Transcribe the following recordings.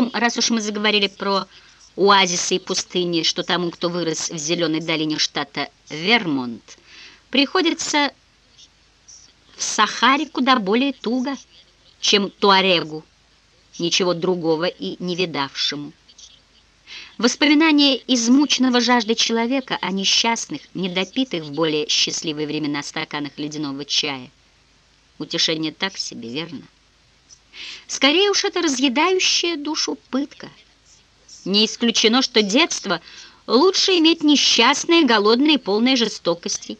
том, раз уж мы заговорили про оазисы и пустыни, что тому, кто вырос в зеленой долине штата Вермонт, приходится в Сахаре куда более туго, чем Туарегу, ничего другого и не видавшему. Воспоминания измученного жажды человека о несчастных, недопитых в более счастливые времена стаканах ледяного чая. Утешение так себе, верно? Скорее уж это разъедающая душу пытка. Не исключено, что детство лучше иметь несчастное, голодное и полное жестокости.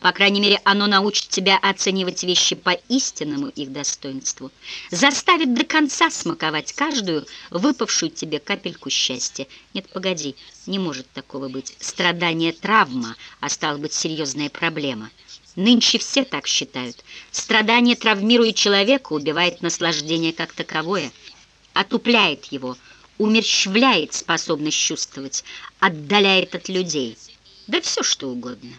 По крайней мере, оно научит тебя оценивать вещи по истинному их достоинству, заставит до конца смаковать каждую выпавшую тебе капельку счастья. Нет, погоди, не может такого быть. Страдание травма, а стало быть серьезная проблема. Нынче все так считают. Страдание травмирует человека, убивает наслаждение как таковое, отупляет его, умерщвляет способность чувствовать, отдаляет от людей. Да все что угодно.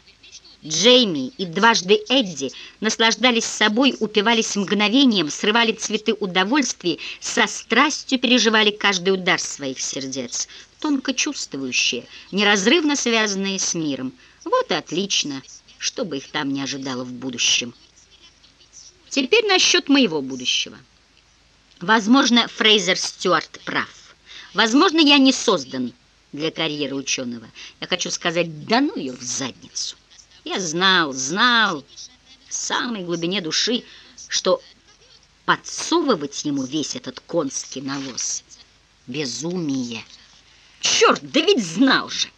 Джейми и дважды Эдди наслаждались собой, упивались мгновением, срывали цветы удовольствия, со страстью переживали каждый удар своих сердец, тонко чувствующие, неразрывно связанные с миром. Вот и отлично, что бы их там не ожидало в будущем. Теперь насчет моего будущего. Возможно, Фрейзер Стюарт прав. Возможно, я не создан для карьеры ученого. Я хочу сказать, да ну ее в задницу. Я знал, знал в самой глубине души, что подсовывать ему весь этот конский навоз — безумие. Черт, да ведь знал же!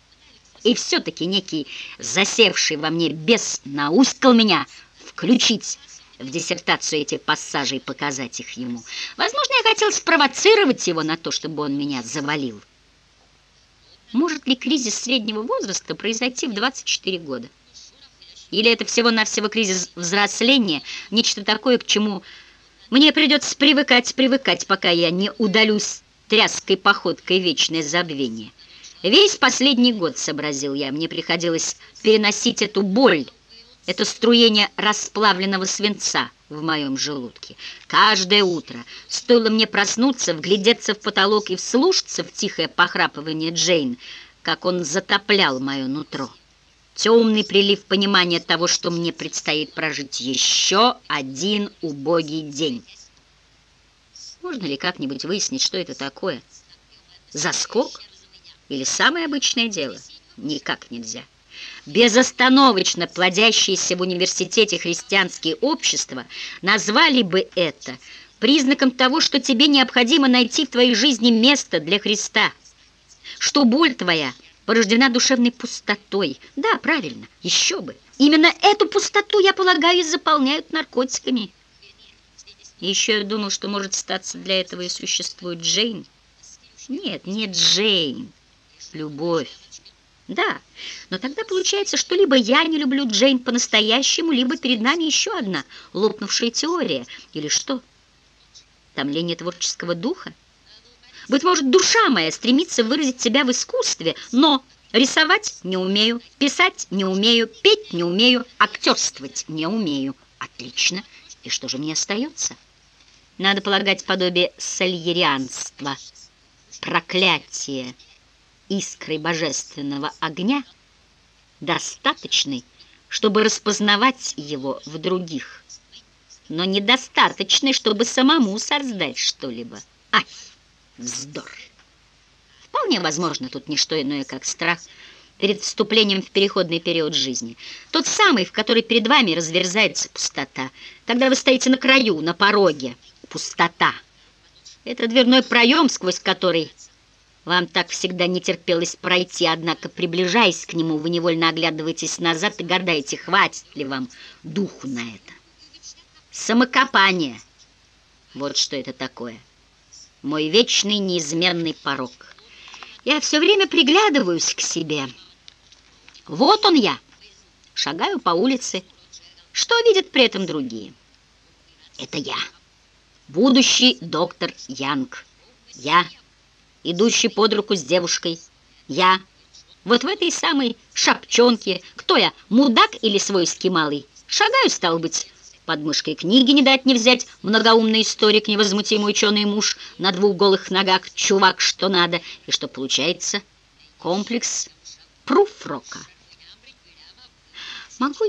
И все-таки некий засевший во мне бес науськал меня включить в диссертацию эти пассажи и показать их ему. Возможно, я хотел спровоцировать его на то, чтобы он меня завалил. Может ли кризис среднего возраста произойти в 24 года? Или это всего-навсего кризис взросления, нечто такое, к чему мне придется привыкать, привыкать, пока я не удалюсь тряской походкой вечное забвение. Весь последний год, сообразил я, мне приходилось переносить эту боль, это струение расплавленного свинца в моем желудке. Каждое утро стоило мне проснуться, вглядеться в потолок и вслушаться в тихое похрапывание Джейн, как он затоплял мое нутро темный прилив понимания того, что мне предстоит прожить еще один убогий день. Можно ли как-нибудь выяснить, что это такое? Заскок? Или самое обычное дело? Никак нельзя. Безостановочно плодящиеся в университете христианские общества назвали бы это признаком того, что тебе необходимо найти в твоей жизни место для Христа, что боль твоя – порождена душевной пустотой. Да, правильно, еще бы. Именно эту пустоту, я полагаю, заполняют наркотиками. И еще я думал, что может статься для этого и существует Джейн. Нет, не Джейн. Любовь. Да, но тогда получается, что либо я не люблю Джейн по-настоящему, либо перед нами еще одна лопнувшая теория. Или что? Томление творческого духа? Быть может, душа моя стремится выразить себя в искусстве, но рисовать не умею, писать не умею, петь не умею, актерствовать не умею. Отлично. И что же мне остается? Надо полагать подобие сальерианства, проклятие искры божественного огня, достаточный, чтобы распознавать его в других, но недостаточный, чтобы самому создать что-либо. Ай! Вздор. Вполне возможно, тут не что иное, как страх перед вступлением в переходный период жизни. Тот самый, в который перед вами разверзается пустота. Когда вы стоите на краю, на пороге. Пустота. Это дверной проем, сквозь который вам так всегда не терпелось пройти, однако, приближаясь к нему, вы невольно оглядываетесь назад и гадаете, хватит ли вам духу на это. Самокопание. Вот что это такое мой вечный неизменный порог. Я все время приглядываюсь к себе. Вот он я, шагаю по улице. Что видят при этом другие? Это я, будущий доктор Янг. Я, идущий под руку с девушкой. Я, вот в этой самой шапчонке. Кто я, мудак или свойский малый? Шагаю, стал быть, под мышкой книги не дать не взять, многоумный историк, невозмутимый ученый муж, на двух голых ногах, чувак, что надо, и что получается? Комплекс пруфрока. Могу